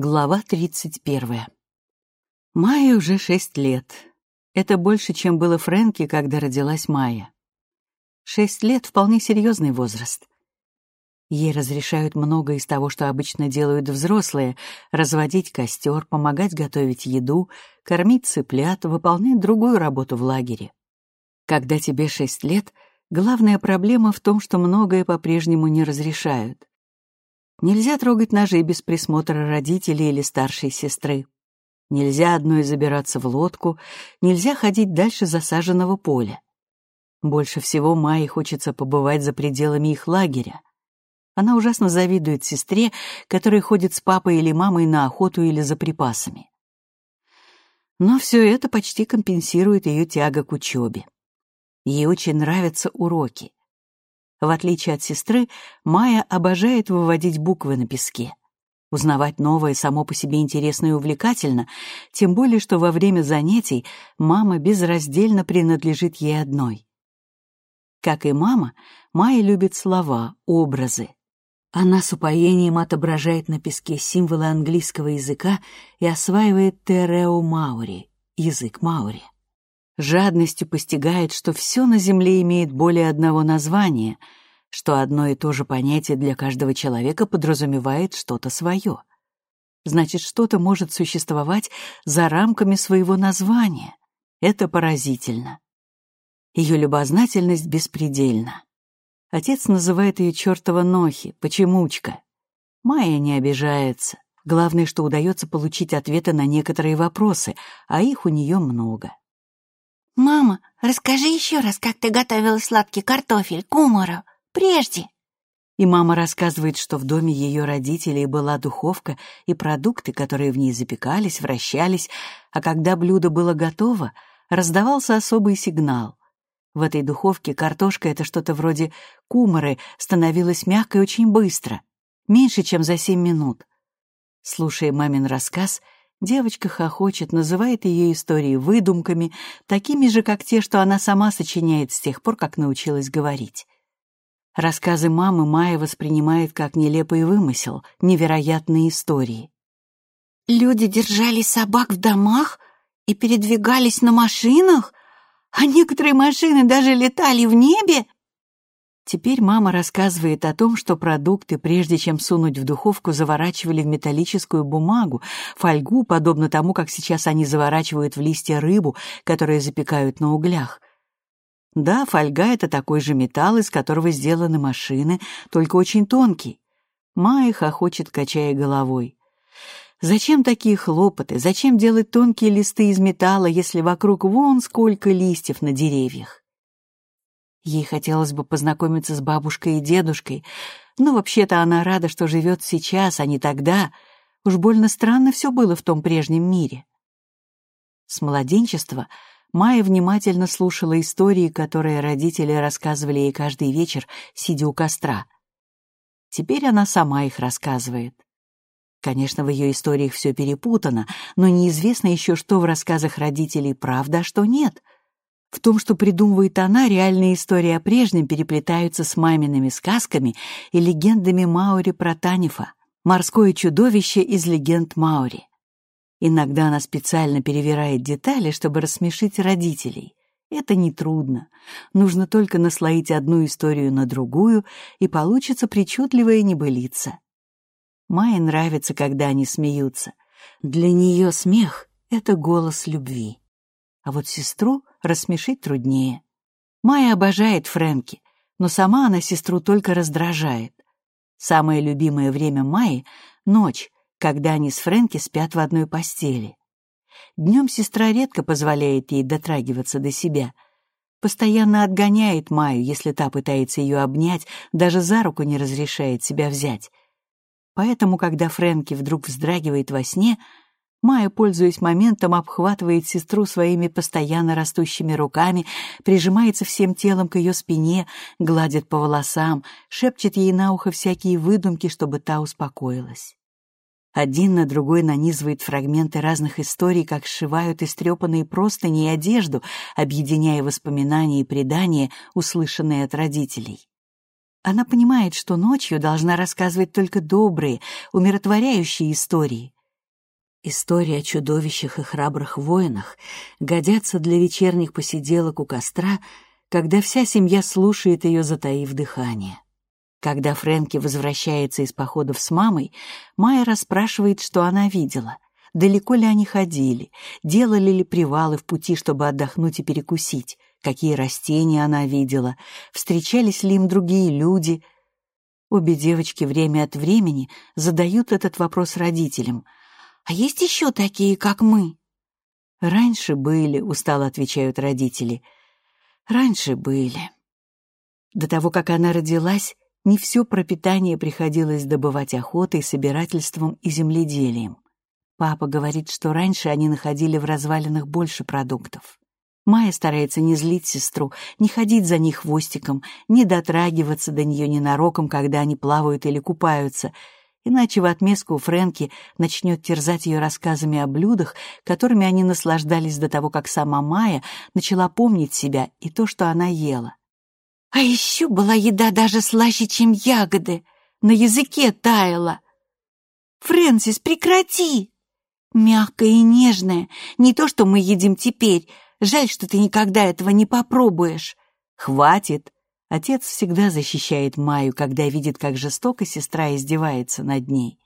Глава 31. Майе уже шесть лет. Это больше, чем было Фрэнки, когда родилась Майя. Шесть лет — вполне серьезный возраст. Ей разрешают многое из того, что обычно делают взрослые — разводить костер, помогать готовить еду, кормить цыплят, выполнять другую работу в лагере. Когда тебе шесть лет, главная проблема в том, что многое по-прежнему не разрешают. Нельзя трогать ножи без присмотра родителей или старшей сестры. Нельзя одной забираться в лодку, нельзя ходить дальше засаженного поля. Больше всего Майе хочется побывать за пределами их лагеря. Она ужасно завидует сестре, которая ходит с папой или мамой на охоту или за припасами. Но все это почти компенсирует ее тяга к учебе. Ей очень нравятся уроки. В отличие от сестры, Майя обожает выводить буквы на песке. Узнавать новое само по себе интересно и увлекательно, тем более, что во время занятий мама безраздельно принадлежит ей одной. Как и мама, Майя любит слова, образы. Она с упоением отображает на песке символы английского языка и осваивает терео маури, язык маури жадностью постигает, что все на Земле имеет более одного названия, что одно и то же понятие для каждого человека подразумевает что-то свое. Значит, что-то может существовать за рамками своего названия. Это поразительно. Ее любознательность беспредельна. Отец называет ее чертова Нохи, почемучка. Майя не обижается. Главное, что удается получить ответы на некоторые вопросы, а их у нее много. «Мама, расскажи еще раз, как ты готовила сладкий картофель, кумару, прежде». И мама рассказывает, что в доме ее родителей была духовка и продукты, которые в ней запекались, вращались, а когда блюдо было готово, раздавался особый сигнал. В этой духовке картошка — это что-то вроде кумары, становилась мягкой очень быстро, меньше, чем за семь минут. Слушая мамин рассказ — Девочка хохочет, называет ее истории выдумками, такими же, как те, что она сама сочиняет с тех пор, как научилась говорить. Рассказы мамы Майя воспринимает как нелепый вымысел, невероятные истории. «Люди держали собак в домах и передвигались на машинах, а некоторые машины даже летали в небе?» Теперь мама рассказывает о том, что продукты, прежде чем сунуть в духовку, заворачивали в металлическую бумагу, фольгу, подобно тому, как сейчас они заворачивают в листья рыбу, которую запекают на углях. Да, фольга — это такой же металл, из которого сделаны машины, только очень тонкий. Майя хохочет, качая головой. Зачем такие хлопоты? Зачем делать тонкие листы из металла, если вокруг вон сколько листьев на деревьях? Ей хотелось бы познакомиться с бабушкой и дедушкой, но вообще-то она рада, что живет сейчас, а не тогда. Уж больно странно все было в том прежнем мире. С младенчества Майя внимательно слушала истории, которые родители рассказывали ей каждый вечер, сидя у костра. Теперь она сама их рассказывает. Конечно, в ее историях все перепутано, но неизвестно еще, что в рассказах родителей правда, а что нет — в том, что придумывает она, реальные истории о прежнем переплетаются с мамиными сказками и легендами Маури про Танифа, морское чудовище из легенд Маури. Иногда она специально перевирает детали, чтобы рассмешить родителей. Это нетрудно. Нужно только наслоить одну историю на другую, и получится причудливая небылица. Майе нравится, когда они смеются. Для нее смех — это голос любви. А вот сестру рассмешить труднее. Майя обожает Фрэнки, но сама она сестру только раздражает. Самое любимое время Майи — ночь, когда они с Фрэнки спят в одной постели. Днем сестра редко позволяет ей дотрагиваться до себя. Постоянно отгоняет Майю, если та пытается ее обнять, даже за руку не разрешает себя взять. Поэтому, когда Фрэнки вдруг вздрагивает во сне — Майя, пользуясь моментом, обхватывает сестру своими постоянно растущими руками, прижимается всем телом к ее спине, гладит по волосам, шепчет ей на ухо всякие выдумки, чтобы та успокоилась. Один на другой нанизывает фрагменты разных историй, как сшивают истрепанные простыни и одежду, объединяя воспоминания и предания, услышанные от родителей. Она понимает, что ночью должна рассказывать только добрые, умиротворяющие истории — История о чудовищах и храбрых воинах годятся для вечерних посиделок у костра, когда вся семья слушает ее, затаив дыхание. Когда Фрэнки возвращается из походов с мамой, Майя расспрашивает, что она видела. Далеко ли они ходили, делали ли привалы в пути, чтобы отдохнуть и перекусить, какие растения она видела, встречались ли им другие люди. Обе девочки время от времени задают этот вопрос родителям. «А есть еще такие, как мы?» «Раньше были», — устало отвечают родители. «Раньше были». До того, как она родилась, не все пропитание приходилось добывать охотой, собирательством и земледелием. Папа говорит, что раньше они находили в развалинах больше продуктов. Майя старается не злить сестру, не ходить за ней хвостиком, не дотрагиваться до нее ненароком, когда они плавают или купаются, иначе в отместку Фрэнки начнет терзать ее рассказами о блюдах, которыми они наслаждались до того, как сама Майя начала помнить себя и то, что она ела. А еще была еда даже слаще, чем ягоды. На языке таяла. «Фрэнсис, прекрати!» Мягкая и нежная, не то, что мы едим теперь. Жаль, что ты никогда этого не попробуешь. Хватит. Отец всегда защищает Майю, когда видит, как жестоко сестра издевается над ней.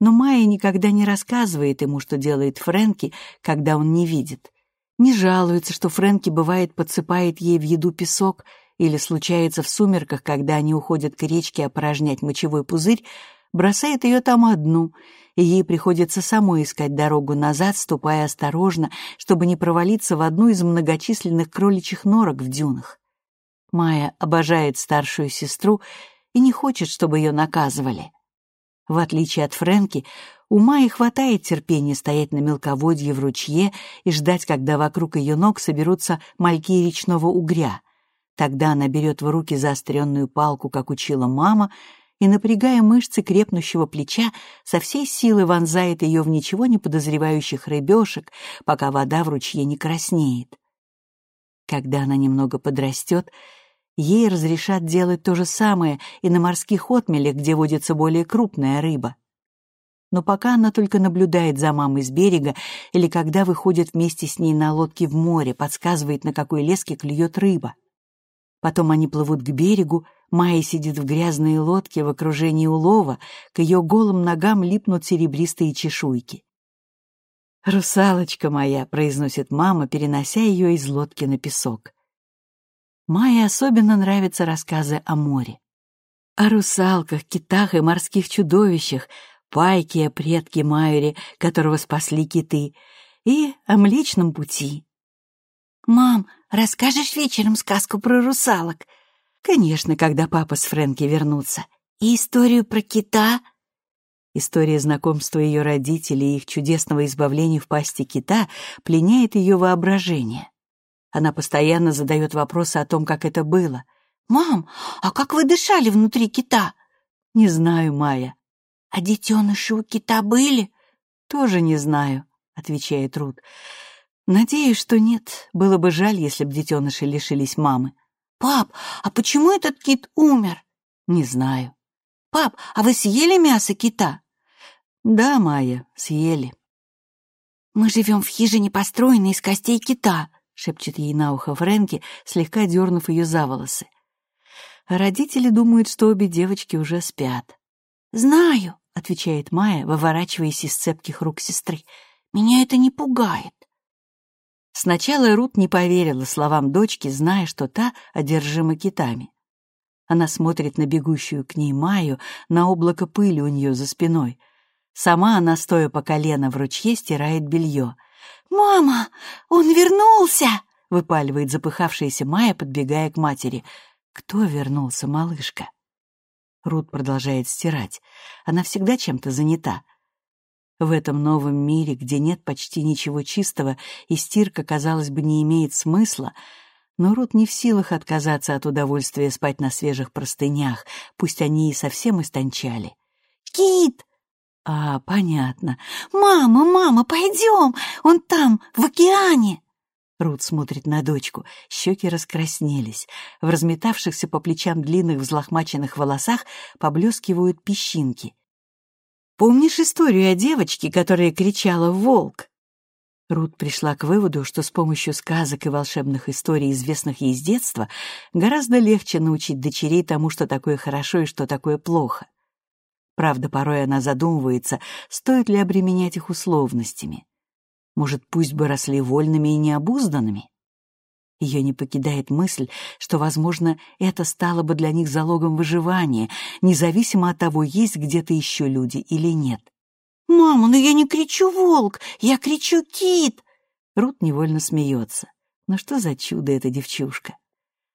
Но Майя никогда не рассказывает ему, что делает Фрэнки, когда он не видит. Не жалуется, что Фрэнки бывает подсыпает ей в еду песок или случается в сумерках, когда они уходят к речке опорожнять мочевой пузырь, бросает ее там одну, и ей приходится самой искать дорогу назад, ступая осторожно, чтобы не провалиться в одну из многочисленных кроличьих норок в дюнах. Майя обожает старшую сестру и не хочет, чтобы ее наказывали. В отличие от Фрэнки, у Майи хватает терпения стоять на мелководье в ручье и ждать, когда вокруг ее ног соберутся мальки речного угря — Тогда она берет в руки заостренную палку, как учила мама, и, напрягая мышцы крепнущего плеча, со всей силы вонзает ее в ничего не подозревающих рыбешек, пока вода в ручье не краснеет. Когда она немного подрастет, ей разрешат делать то же самое и на морских отмелях, где водится более крупная рыба. Но пока она только наблюдает за мамой с берега или когда выходит вместе с ней на лодке в море, подсказывает, на какой леске клюет рыба. Потом они плывут к берегу, Майя сидит в грязной лодке в окружении улова, к ее голым ногам липнут серебристые чешуйки. «Русалочка моя», — произносит мама, перенося ее из лодки на песок. Майе особенно нравятся рассказы о море. О русалках, китах и морских чудовищах, пайке о предке Майоре, которого спасли киты, и о Млечном пути. «Мам, расскажешь вечером сказку про русалок?» «Конечно, когда папа с Фрэнки вернутся». «И историю про кита?» История знакомства ее родителей и их чудесного избавления в пасти кита пленяет ее воображение. Она постоянно задает вопросы о том, как это было. «Мам, а как вы дышали внутри кита?» «Не знаю, Майя». «А детеныши у кита были?» «Тоже не знаю», — отвечает Рут. Надеюсь, что нет. Было бы жаль, если б детеныши лишились мамы. Пап, а почему этот кит умер? Не знаю. Пап, а вы съели мясо кита? Да, Майя, съели. Мы живем в хижине, построенной из костей кита, шепчет ей на ухо Фрэнки, слегка дернув ее за волосы. Родители думают, что обе девочки уже спят. «Знаю», — отвечает Майя, выворачиваясь из цепких рук сестры. «Меня это не пугает». Сначала Рут не поверила словам дочки, зная, что та одержима китами. Она смотрит на бегущую к ней Майю, на облако пыли у нее за спиной. Сама она, стоя по колено в ручье, стирает белье. «Мама, он вернулся!» — выпаливает запыхавшаяся Майя, подбегая к матери. «Кто вернулся, малышка?» Рут продолжает стирать. Она всегда чем-то занята. В этом новом мире, где нет почти ничего чистого, и стирка, казалось бы, не имеет смысла, но Рут не в силах отказаться от удовольствия спать на свежих простынях, пусть они и совсем истончали. «Кит!» «А, понятно. Мама, мама, пойдем! Он там, в океане!» Рут смотрит на дочку. Щеки раскраснелись. В разметавшихся по плечам длинных взлохмаченных волосах поблескивают песчинки. помнишь историю о девочке, которая кричала «Волк»?» Рут пришла к выводу, что с помощью сказок и волшебных историй, известных ей с детства, гораздо легче научить дочерей тому, что такое хорошо и что такое плохо. Правда, порой она задумывается, стоит ли обременять их условностями. Может, пусть бы росли вольными и необузданными? Ее не покидает мысль, что, возможно, это стало бы для них залогом выживания, независимо от того, есть где-то еще люди или нет. «Мама, ну я не кричу волк, я кричу кит!» Рут невольно смеется. Но что за чудо эта девчушка?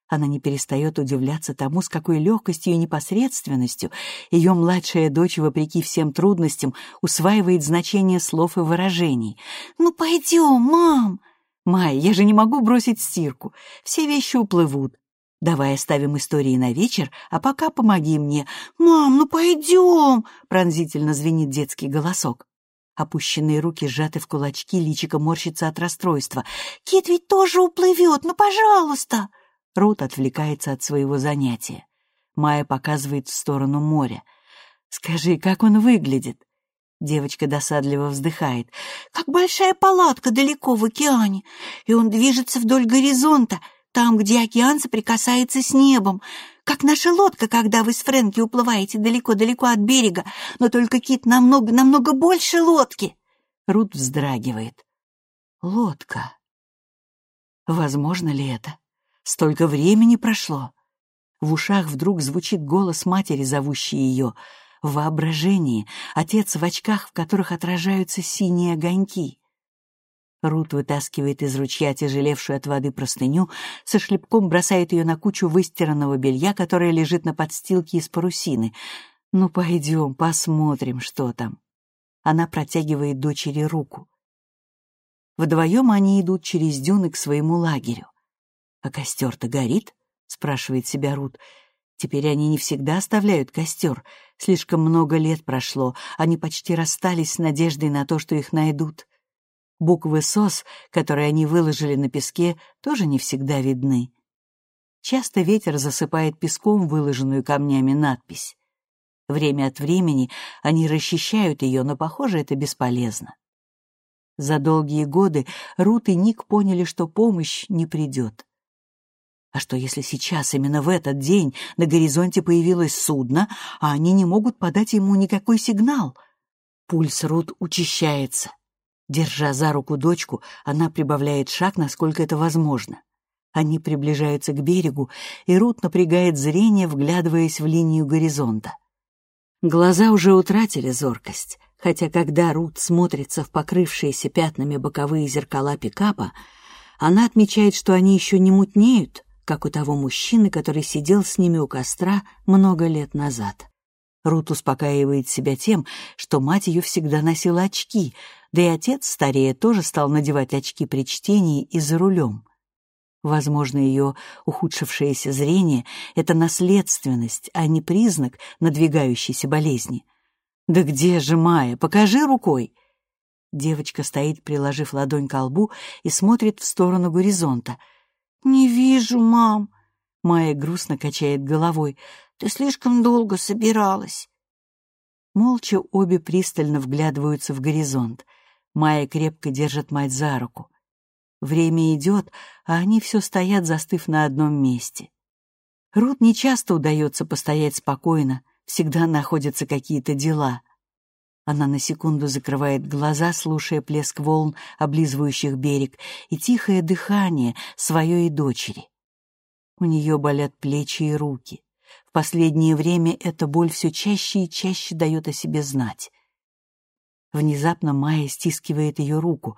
Она не перестает удивляться тому, с какой легкостью и непосредственностью ее младшая дочь, вопреки всем трудностям, усваивает значение слов и выражений. «Ну пойдем, мам!» «Майя, я же не могу бросить стирку. Все вещи уплывут. Давай оставим истории на вечер, а пока помоги мне. Мам, ну пойдем!» — пронзительно звенит детский голосок. Опущенные руки сжаты в кулачки, личико морщится от расстройства. «Кит ведь тоже уплывет, ну, пожалуйста!» Рут отвлекается от своего занятия. Майя показывает в сторону моря. «Скажи, как он выглядит?» Девочка досадливо вздыхает. «Как большая палатка далеко в океане, и он движется вдоль горизонта, там, где океан соприкасается с небом, как наша лодка, когда вы с Фрэнки уплываете далеко-далеко от берега, но только кит намного-намного больше лодки. Рут вздрагивает. Лодка. Возможно ли это? Столько времени прошло. В ушах вдруг звучит голос матери, зовущей ее. В воображении отец в очках, в которых отражаются синие огоньки. Рут вытаскивает из ручья тяжелевшую от воды простыню, со шлепком бросает ее на кучу выстиранного белья, которое лежит на подстилке из парусины. «Ну, пойдем, посмотрим, что там». Она протягивает дочери руку. Вдвоем они идут через дюны к своему лагерю. «А костер-то горит?» — спрашивает себя Рут. «Теперь они не всегда оставляют костер. Слишком много лет прошло, они почти расстались с надеждой на то, что их найдут». Буквы «СОС», которые они выложили на песке, тоже не всегда видны. Часто ветер засыпает песком выложенную камнями надпись. Время от времени они расчищают ее, но, похоже, это бесполезно. За долгие годы Рут и Ник поняли, что помощь не придет. А что, если сейчас, именно в этот день, на горизонте появилось судно, а они не могут подать ему никакой сигнал? Пульс Рут учащается. Держа за руку дочку, она прибавляет шаг, насколько это возможно. Они приближаются к берегу, и Рут напрягает зрение, вглядываясь в линию горизонта. Глаза уже утратили зоркость, хотя когда Рут смотрится в покрывшиеся пятнами боковые зеркала пикапа, она отмечает, что они еще не мутнеют, как у того мужчины, который сидел с ними у костра много лет назад. Рут успокаивает себя тем, что мать ее всегда носила очки, да и отец, старее, тоже стал надевать очки при чтении и за рулем. Возможно, ее ухудшившееся зрение — это наследственность, а не признак надвигающейся болезни. «Да где же Майя? Покажи рукой!» Девочка стоит, приложив ладонь к лбу, и смотрит в сторону горизонта. «Не вижу, мам!» Майя грустно качает головой. «Ты слишком долго собиралась!» Молча обе пристально вглядываются в горизонт. Майя крепко держит мать за руку. Время идет, а они все стоят, застыв на одном месте. Рут нечасто удается постоять спокойно, всегда находятся какие-то дела. Она на секунду закрывает глаза, слушая плеск волн, облизывающих берег, и тихое дыхание свое и дочери. У нее болят плечи и руки. В последнее время эта боль все чаще и чаще дает о себе знать. Внезапно Майя стискивает ее руку.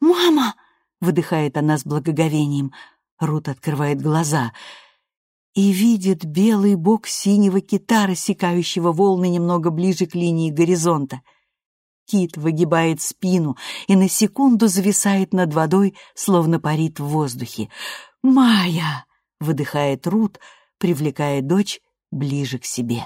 «Мама!» — выдыхает она с благоговением. Рут открывает глаза и видит белый бок синего кита, рассекающего волны немного ближе к линии горизонта. Кит выгибает спину и на секунду зависает над водой, словно парит в воздухе. «Майя!» — выдыхает Рут, привлекая дочь ближе к себе.